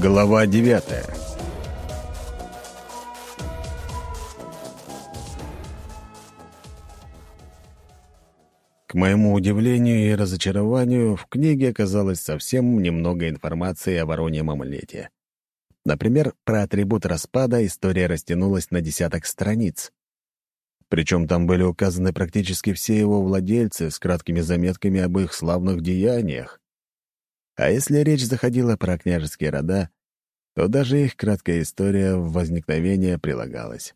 Глава девятая К моему удивлению и разочарованию, в книге оказалось совсем немного информации о вороньем амулете. Например, про атрибут распада история растянулась на десяток страниц. Причем там были указаны практически все его владельцы с краткими заметками об их славных деяниях. А если речь заходила про княжеские рода, то даже их краткая история возникновения прилагалась.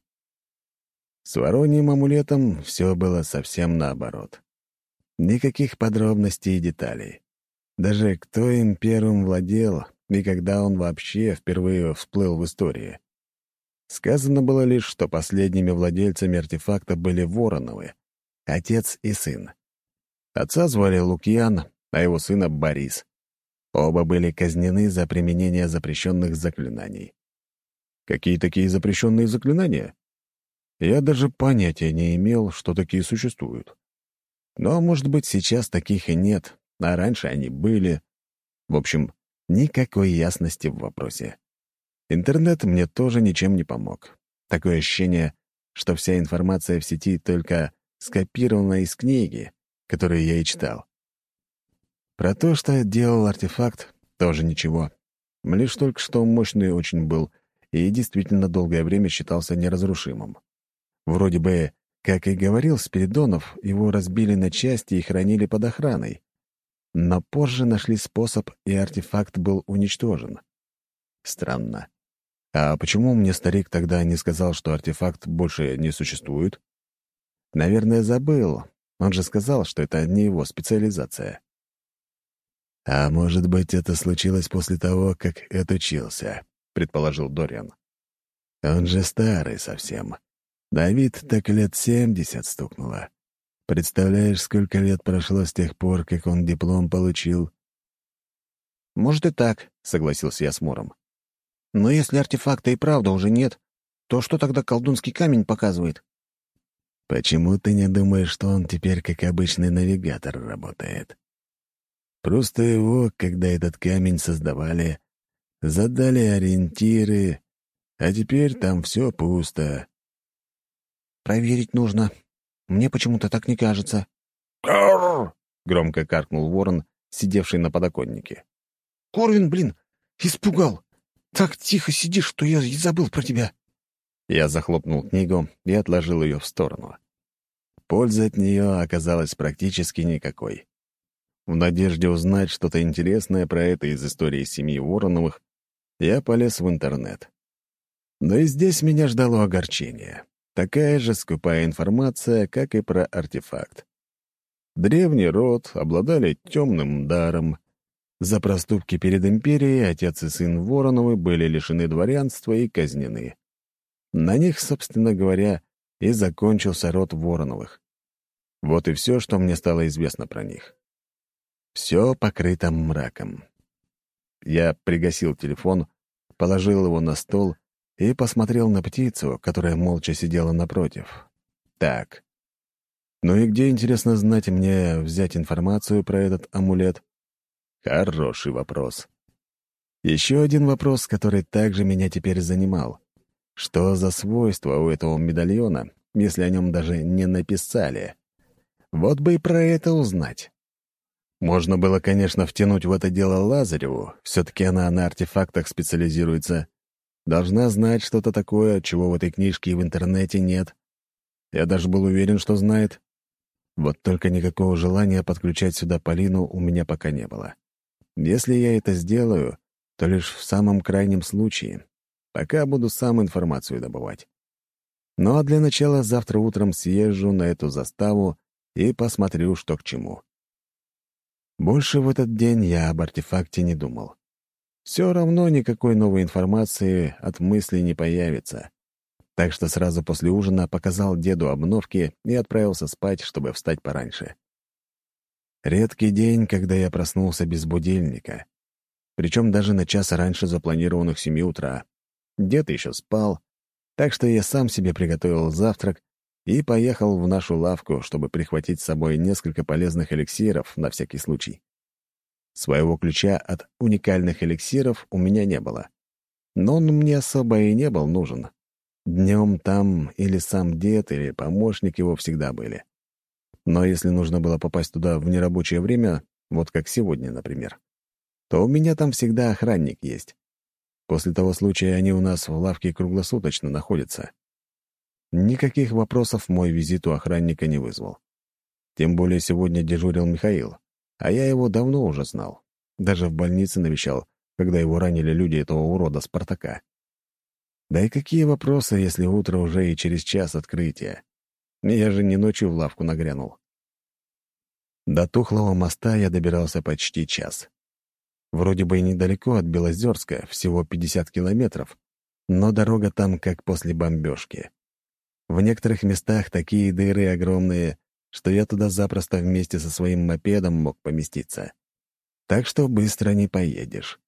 С вороньим амулетом все было совсем наоборот. Никаких подробностей и деталей. Даже кто им первым владел и когда он вообще впервые всплыл в истории. Сказано было лишь, что последними владельцами артефакта были Вороновы, отец и сын. Отца звали Лукьян, а его сына — Борис. Оба были казнены за применение запрещенных заклинаний. Какие такие запрещенные заклинания? Я даже понятия не имел, что такие существуют. Но, может быть, сейчас таких и нет, а раньше они были. В общем, никакой ясности в вопросе. Интернет мне тоже ничем не помог. Такое ощущение, что вся информация в сети только скопирована из книги, которую я и читал. Про то, что делал артефакт, тоже ничего. Лишь только что мощный очень был и действительно долгое время считался неразрушимым. Вроде бы, как и говорил Спиридонов, его разбили на части и хранили под охраной. Но позже нашли способ, и артефакт был уничтожен. Странно. А почему мне старик тогда не сказал, что артефакт больше не существует? Наверное, забыл. Он же сказал, что это не его специализация. «А может быть, это случилось после того, как отучился», — предположил Дориан. «Он же старый совсем. Давид так лет семьдесят стукнуло. Представляешь, сколько лет прошло с тех пор, как он диплом получил?» «Может и так», — согласился я с Муром. Но если артефакта и правда уже нет, то что тогда колдунский камень показывает? Почему ты не думаешь, что он теперь как обычный навигатор работает? Просто его, когда этот камень создавали, задали ориентиры, а теперь там все пусто. Проверить нужно. Мне почему-то так не кажется. «Карр!» — громко каркнул ворон, сидевший на подоконнике. «Корвин, блин, испугал!» Так тихо сидишь, что я и забыл про тебя». Я захлопнул книгу и отложил ее в сторону. Пользы от нее оказалось практически никакой. В надежде узнать что-то интересное про это из истории семьи Вороновых, я полез в интернет. Но и здесь меня ждало огорчение. Такая же скупая информация, как и про артефакт. Древний род обладали темным даром, за проступки перед империей отец и сын Вороновы были лишены дворянства и казнены. На них, собственно говоря, и закончился род Вороновых. Вот и все, что мне стало известно про них. Все покрыто мраком. Я пригасил телефон, положил его на стол и посмотрел на птицу, которая молча сидела напротив. Так. Ну и где, интересно знать, мне взять информацию про этот амулет? Хороший вопрос. Еще один вопрос, который также меня теперь занимал. Что за свойства у этого медальона, если о нем даже не написали? Вот бы и про это узнать. Можно было, конечно, втянуть в это дело Лазареву, все-таки она на артефактах специализируется. Должна знать что-то такое, чего в этой книжке и в интернете нет. Я даже был уверен, что знает. Вот только никакого желания подключать сюда Полину у меня пока не было. Если я это сделаю, то лишь в самом крайнем случае. Пока буду сам информацию добывать. Ну а для начала завтра утром съезжу на эту заставу и посмотрю, что к чему. Больше в этот день я об артефакте не думал. Все равно никакой новой информации от мысли не появится. Так что сразу после ужина показал деду обновки и отправился спать, чтобы встать пораньше. Редкий день, когда я проснулся без будильника. Причем даже на час раньше запланированных семи утра. Дед еще спал, так что я сам себе приготовил завтрак и поехал в нашу лавку, чтобы прихватить с собой несколько полезных эликсиров на всякий случай. Своего ключа от уникальных эликсиров у меня не было. Но он мне особо и не был нужен. Днем там или сам дед, или помощник его всегда были. Но если нужно было попасть туда в нерабочее время, вот как сегодня, например, то у меня там всегда охранник есть. После того случая они у нас в лавке круглосуточно находятся. Никаких вопросов мой визит у охранника не вызвал. Тем более сегодня дежурил Михаил, а я его давно уже знал. Даже в больнице навещал, когда его ранили люди этого урода Спартака. Да и какие вопросы, если утро уже и через час открытия? Я же не ночью в лавку нагрянул. До Тухлого моста я добирался почти час. Вроде бы и недалеко от Белозерска, всего 50 километров, но дорога там как после бомбежки. В некоторых местах такие дыры огромные, что я туда запросто вместе со своим мопедом мог поместиться. Так что быстро не поедешь.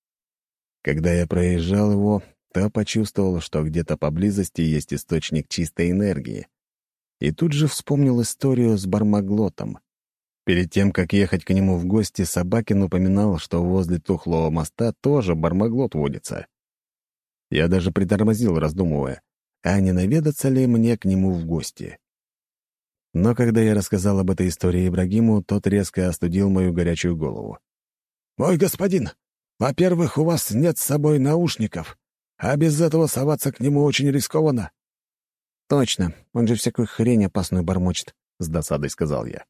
Когда я проезжал его, то почувствовал, что где-то поблизости есть источник чистой энергии. И тут же вспомнил историю с Бармаглотом. Перед тем, как ехать к нему в гости, Собакин упоминал, что возле тухлого моста тоже Бармаглот водится. Я даже притормозил, раздумывая, а не наведаться ли мне к нему в гости. Но когда я рассказал об этой истории Ибрагиму, тот резко остудил мою горячую голову. «Мой господин, во-первых, у вас нет с собой наушников, а без этого соваться к нему очень рискованно». «Точно, он же всякую хрень опасную бормочет», — с досадой сказал я.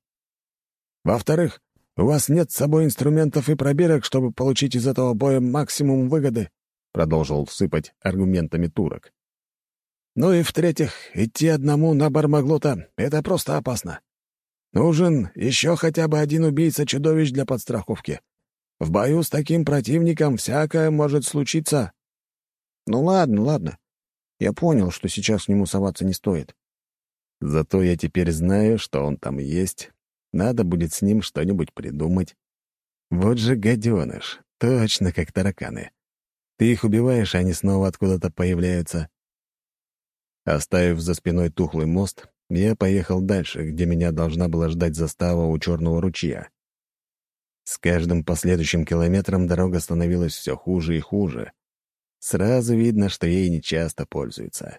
«Во-вторых, у вас нет с собой инструментов и пробирок, чтобы получить из этого боя максимум выгоды», — продолжил сыпать аргументами турок. «Ну и в-третьих, идти одному на Бармаглота — это просто опасно. Нужен еще хотя бы один убийца-чудовищ для подстраховки. В бою с таким противником всякое может случиться». «Ну ладно, ладно. Я понял, что сейчас к нему соваться не стоит. Зато я теперь знаю, что он там есть. Надо будет с ним что-нибудь придумать. Вот же гаденыш, точно как тараканы. Ты их убиваешь, а они снова откуда-то появляются. Оставив за спиной тухлый мост, я поехал дальше, где меня должна была ждать застава у Черного ручья. С каждым последующим километром дорога становилась все хуже и хуже. Сразу видно, что ей нечасто пользуются.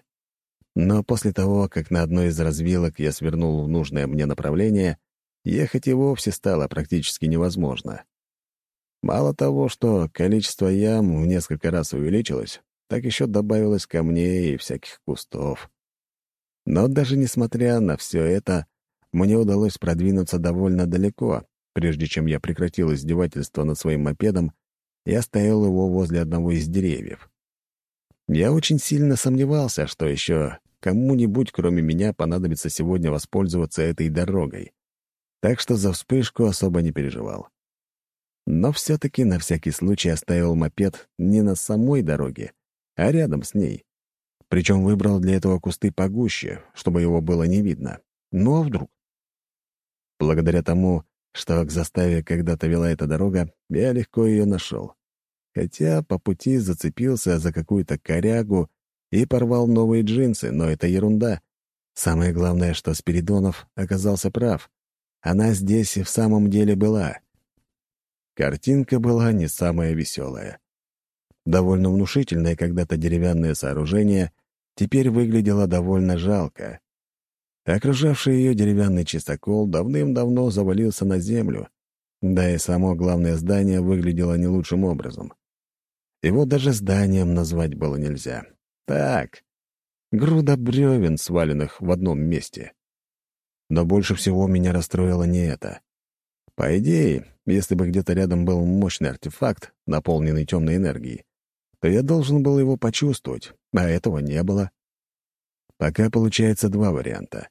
Но после того, как на одной из развилок я свернул в нужное мне направление, ехать и вовсе стало практически невозможно. Мало того, что количество ям в несколько раз увеличилось, так еще добавилось камней и всяких кустов. Но даже несмотря на все это, мне удалось продвинуться довольно далеко, прежде чем я прекратил издевательство над своим мопедом и оставил его возле одного из деревьев. Я очень сильно сомневался, что еще кому-нибудь, кроме меня, понадобится сегодня воспользоваться этой дорогой, так что за вспышку особо не переживал. Но все-таки на всякий случай оставил мопед не на самой дороге, а рядом с ней. Причем выбрал для этого кусты погуще, чтобы его было не видно. Ну а вдруг? Благодаря тому, что к заставе когда-то вела эта дорога, я легко ее нашел. Хотя по пути зацепился за какую-то корягу и порвал новые джинсы, но это ерунда. Самое главное, что Спиридонов оказался прав. Она здесь и в самом деле была. Картинка была не самая веселая довольно внушительное когда-то деревянное сооружение, теперь выглядело довольно жалко. Окружавший ее деревянный чистокол давным-давно завалился на землю, да и само главное здание выглядело не лучшим образом. Его даже зданием назвать было нельзя. Так, груда бревен, сваленных в одном месте. Но больше всего меня расстроило не это. По идее, если бы где-то рядом был мощный артефакт, наполненный темной энергией, то я должен был его почувствовать, а этого не было. Пока получается два варианта.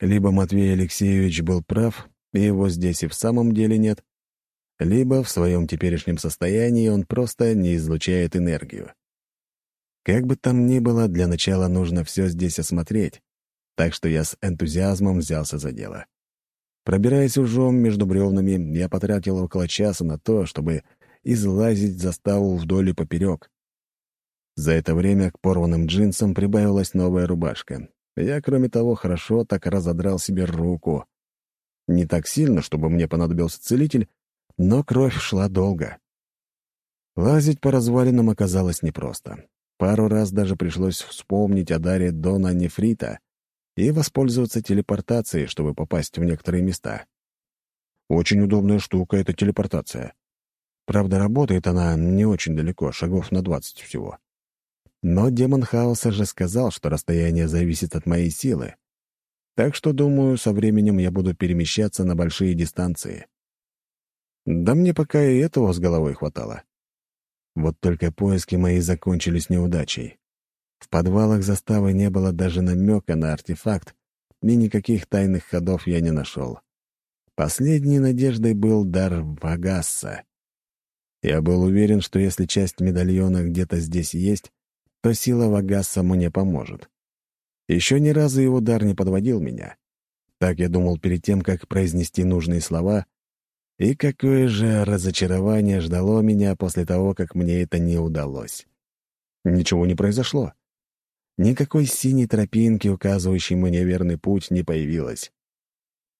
Либо Матвей Алексеевич был прав, и его здесь и в самом деле нет, либо в своем теперешнем состоянии он просто не излучает энергию. Как бы там ни было, для начала нужно все здесь осмотреть, так что я с энтузиазмом взялся за дело. Пробираясь ужом между бревнами, я потратил около часа на то, чтобы излазить заставу вдоль и поперек. За это время к порванным джинсам прибавилась новая рубашка. Я, кроме того, хорошо так разодрал себе руку. Не так сильно, чтобы мне понадобился целитель, Но кровь шла долго. Лазить по развалинам оказалось непросто. Пару раз даже пришлось вспомнить о даре Дона Нефрита и воспользоваться телепортацией, чтобы попасть в некоторые места. Очень удобная штука — эта телепортация. Правда, работает она не очень далеко, шагов на двадцать всего. Но демон хаоса же сказал, что расстояние зависит от моей силы. Так что, думаю, со временем я буду перемещаться на большие дистанции. Да мне пока и этого с головой хватало. Вот только поиски мои закончились неудачей. В подвалах заставы не было даже намека на артефакт, и никаких тайных ходов я не нашел. Последней надеждой был дар Вагасса. Я был уверен, что если часть медальона где-то здесь есть, то сила Вагасса мне поможет. Еще ни разу его дар не подводил меня. Так я думал перед тем, как произнести нужные слова, и какое же разочарование ждало меня после того, как мне это не удалось. Ничего не произошло. Никакой синей тропинки, указывающей мне верный путь, не появилось.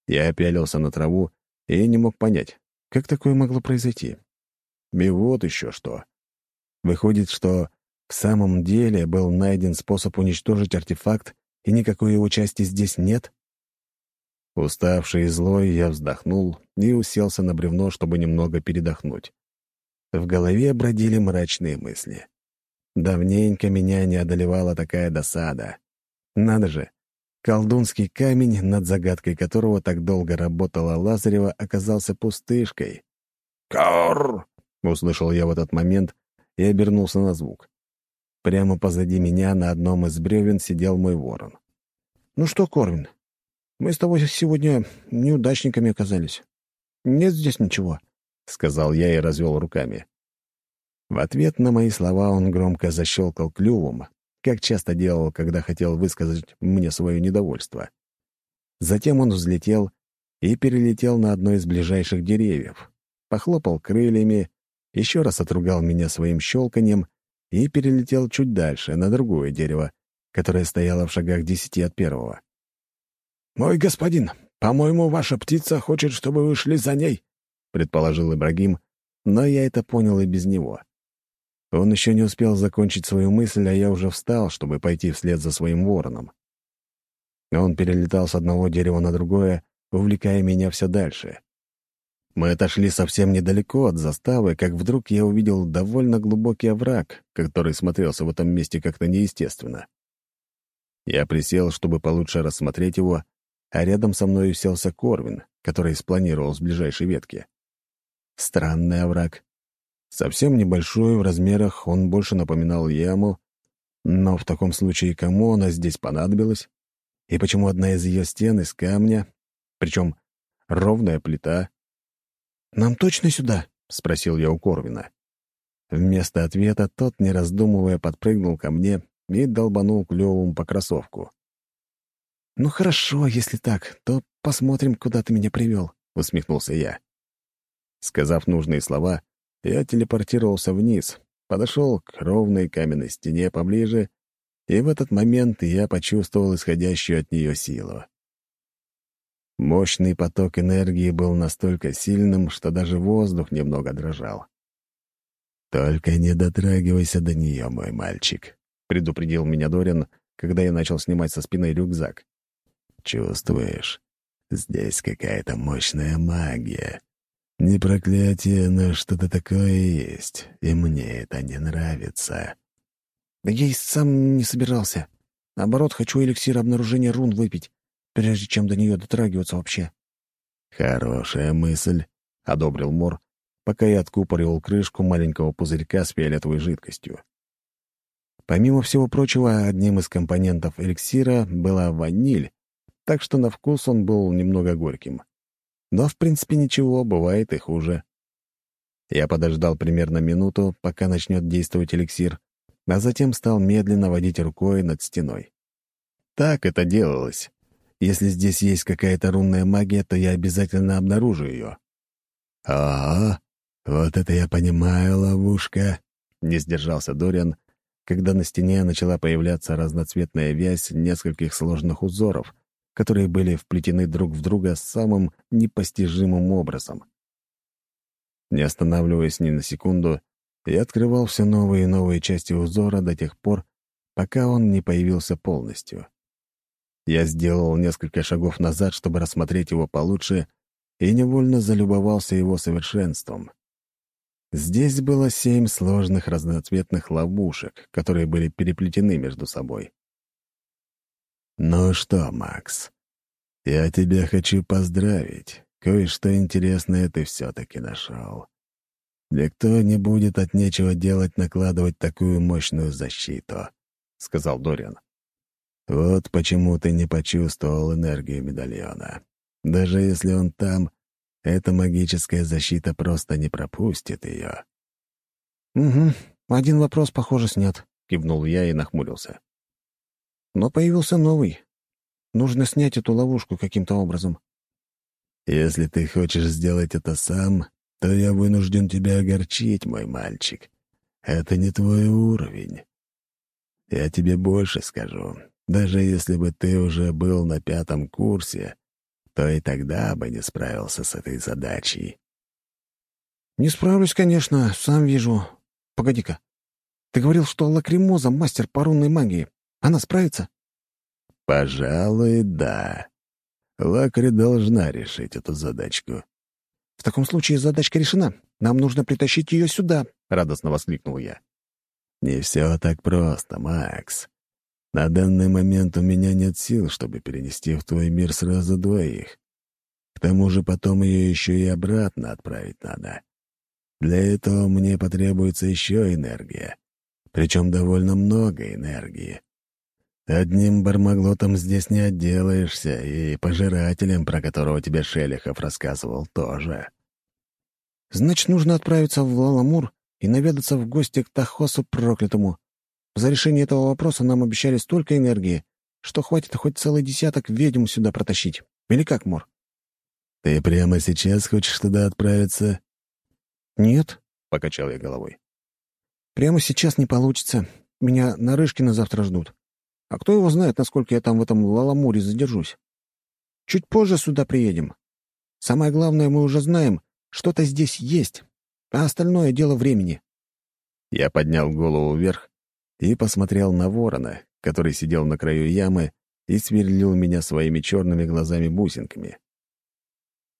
Я опялился на траву и не мог понять, как такое могло произойти. И вот еще что. Выходит, что в самом деле был найден способ уничтожить артефакт, и никакой его части здесь нет? Уставший и злой, я вздохнул и уселся на бревно, чтобы немного передохнуть. В голове бродили мрачные мысли. Давненько меня не одолевала такая досада. Надо же, колдунский камень, над загадкой которого так долго работала Лазарева, оказался пустышкой. «Кар!» — услышал я в этот момент и обернулся на звук. Прямо позади меня на одном из бревен сидел мой ворон. «Ну что, Корвин, мы с тобой сегодня неудачниками оказались. Нет здесь ничего», — сказал я и развел руками. В ответ на мои слова он громко защелкал клювом, как часто делал, когда хотел высказать мне свое недовольство. Затем он взлетел и перелетел на одно из ближайших деревьев, похлопал крыльями, еще раз отругал меня своим щелканьем и перелетел чуть дальше, на другое дерево, которое стояло в шагах десяти от первого. «Мой господин, по-моему, ваша птица хочет, чтобы вы шли за ней», — предположил Ибрагим, но я это понял и без него. Он еще не успел закончить свою мысль, а я уже встал, чтобы пойти вслед за своим вороном. Он перелетал с одного дерева на другое, увлекая меня все дальше. Мы отошли совсем недалеко от заставы, как вдруг я увидел довольно глубокий овраг, который смотрелся в этом месте как-то неестественно. Я присел, чтобы получше рассмотреть его, а рядом со мной уселся Корвин, который спланировал с ближайшей ветки. Странный овраг. Совсем небольшой в размерах, он больше напоминал яму, но в таком случае кому она здесь понадобилась? И почему одна из ее стен из камня, причем ровная плита? «Нам точно сюда?» — спросил я у Корвина. Вместо ответа тот, не раздумывая, подпрыгнул ко мне и долбанул клювом по кроссовку. «Ну хорошо, если так, то посмотрим, куда ты меня привел», — усмехнулся я. Сказав нужные слова, я телепортировался вниз, подошел к ровной каменной стене поближе, и в этот момент я почувствовал исходящую от нее силу. Мощный поток энергии был настолько сильным, что даже воздух немного дрожал. «Только не дотрагивайся до нее, мой мальчик», — предупредил меня Дорин, когда я начал снимать со спины рюкзак. Чувствуешь? Здесь какая-то мощная магия. Не проклятие, но что-то такое есть, и мне это не нравится. Да я и сам не собирался. Наоборот, хочу эликсир обнаружения рун выпить, прежде чем до нее дотрагиваться вообще. Хорошая мысль, — одобрил Мор, пока я откупоривал крышку маленького пузырька с фиолетовой жидкостью. Помимо всего прочего, одним из компонентов эликсира была ваниль, так что на вкус он был немного горьким. Но, в принципе, ничего, бывает и хуже. Я подождал примерно минуту, пока начнет действовать эликсир, а затем стал медленно водить рукой над стеной. Так это делалось. Если здесь есть какая-то рунная магия, то я обязательно обнаружу ее. «А, вот это я понимаю, ловушка!» — не сдержался Дориан, когда на стене начала появляться разноцветная вязь нескольких сложных узоров, которые были вплетены друг в друга самым непостижимым образом. Не останавливаясь ни на секунду, я открывал все новые и новые части узора до тех пор, пока он не появился полностью. Я сделал несколько шагов назад, чтобы рассмотреть его получше, и невольно залюбовался его совершенством. Здесь было семь сложных разноцветных ловушек, которые были переплетены между собой. «Ну что, Макс, я тебя хочу поздравить. Кое-что интересное ты все-таки нашел. Никто не будет от нечего делать накладывать такую мощную защиту», — сказал Дориан. «Вот почему ты не почувствовал энергию медальона. Даже если он там, эта магическая защита просто не пропустит ее». «Угу, один вопрос, похоже, снят», — кивнул я и нахмурился. Но появился новый. Нужно снять эту ловушку каким-то образом. «Если ты хочешь сделать это сам, то я вынужден тебя огорчить, мой мальчик. Это не твой уровень. Я тебе больше скажу. Даже если бы ты уже был на пятом курсе, то и тогда бы не справился с этой задачей». «Не справлюсь, конечно, сам вижу. Погоди-ка. Ты говорил, что Лакримоза — мастер по рунной магии. Она справится?» «Пожалуй, да. Лакри должна решить эту задачку». «В таком случае задачка решена. Нам нужно притащить ее сюда», — радостно воскликнул я. «Не все так просто, Макс. На данный момент у меня нет сил, чтобы перенести в твой мир сразу двоих. К тому же потом ее еще и обратно отправить надо. Для этого мне потребуется еще энергия, причем довольно много энергии. Одним бармаглотом здесь не отделаешься, и пожирателем, про которого тебе Шелихов рассказывал, тоже. Значит, нужно отправиться в Лаламур и наведаться в гости к Тахосу проклятому. За решение этого вопроса нам обещали столько энергии, что хватит хоть целый десяток ведьм сюда протащить. Или как, Мор? Ты прямо сейчас хочешь туда отправиться? Нет, — покачал я головой. Прямо сейчас не получится. Меня на Рыжкина завтра ждут. А кто его знает, насколько я там в этом Лаламуре задержусь? Чуть позже сюда приедем. Самое главное, мы уже знаем, что-то здесь есть, а остальное — дело времени». Я поднял голову вверх и посмотрел на ворона, который сидел на краю ямы и сверлил меня своими черными глазами-бусинками.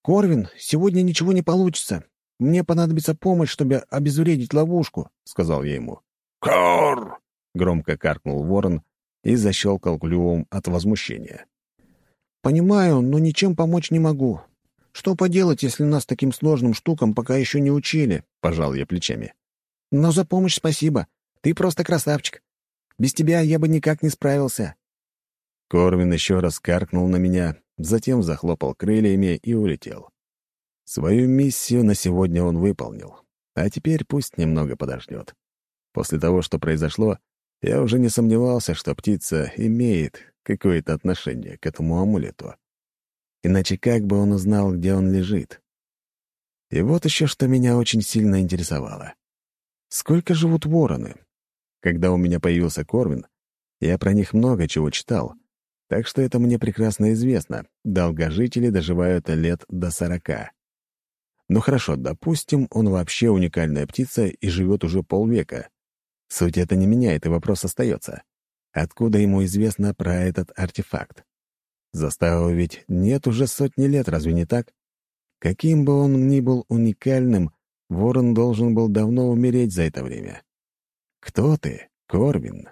«Корвин, сегодня ничего не получится. Мне понадобится помощь, чтобы обезвредить ловушку», — сказал я ему. «Кор!» — громко каркнул ворон и защелкал клювом от возмущения. «Понимаю, но ничем помочь не могу. Что поделать, если нас таким сложным штукам пока еще не учили?» — пожал я плечами. «Но за помощь спасибо. Ты просто красавчик. Без тебя я бы никак не справился». Корвин еще раз каркнул на меня, затем захлопал крыльями и улетел. Свою миссию на сегодня он выполнил, а теперь пусть немного подождет. После того, что произошло, я уже не сомневался, что птица имеет какое-то отношение к этому амулету. Иначе как бы он узнал, где он лежит? И вот еще что меня очень сильно интересовало. Сколько живут вороны? Когда у меня появился Корвин, я про них много чего читал, так что это мне прекрасно известно. Долгожители доживают лет до сорока. Ну хорошо, допустим, он вообще уникальная птица и живет уже полвека. Суть это не меняет, и вопрос остается. Откуда ему известно про этот артефакт? Заставу ведь нет уже сотни лет, разве не так? Каким бы он ни был уникальным, ворон должен был давно умереть за это время. Кто ты, Корвин?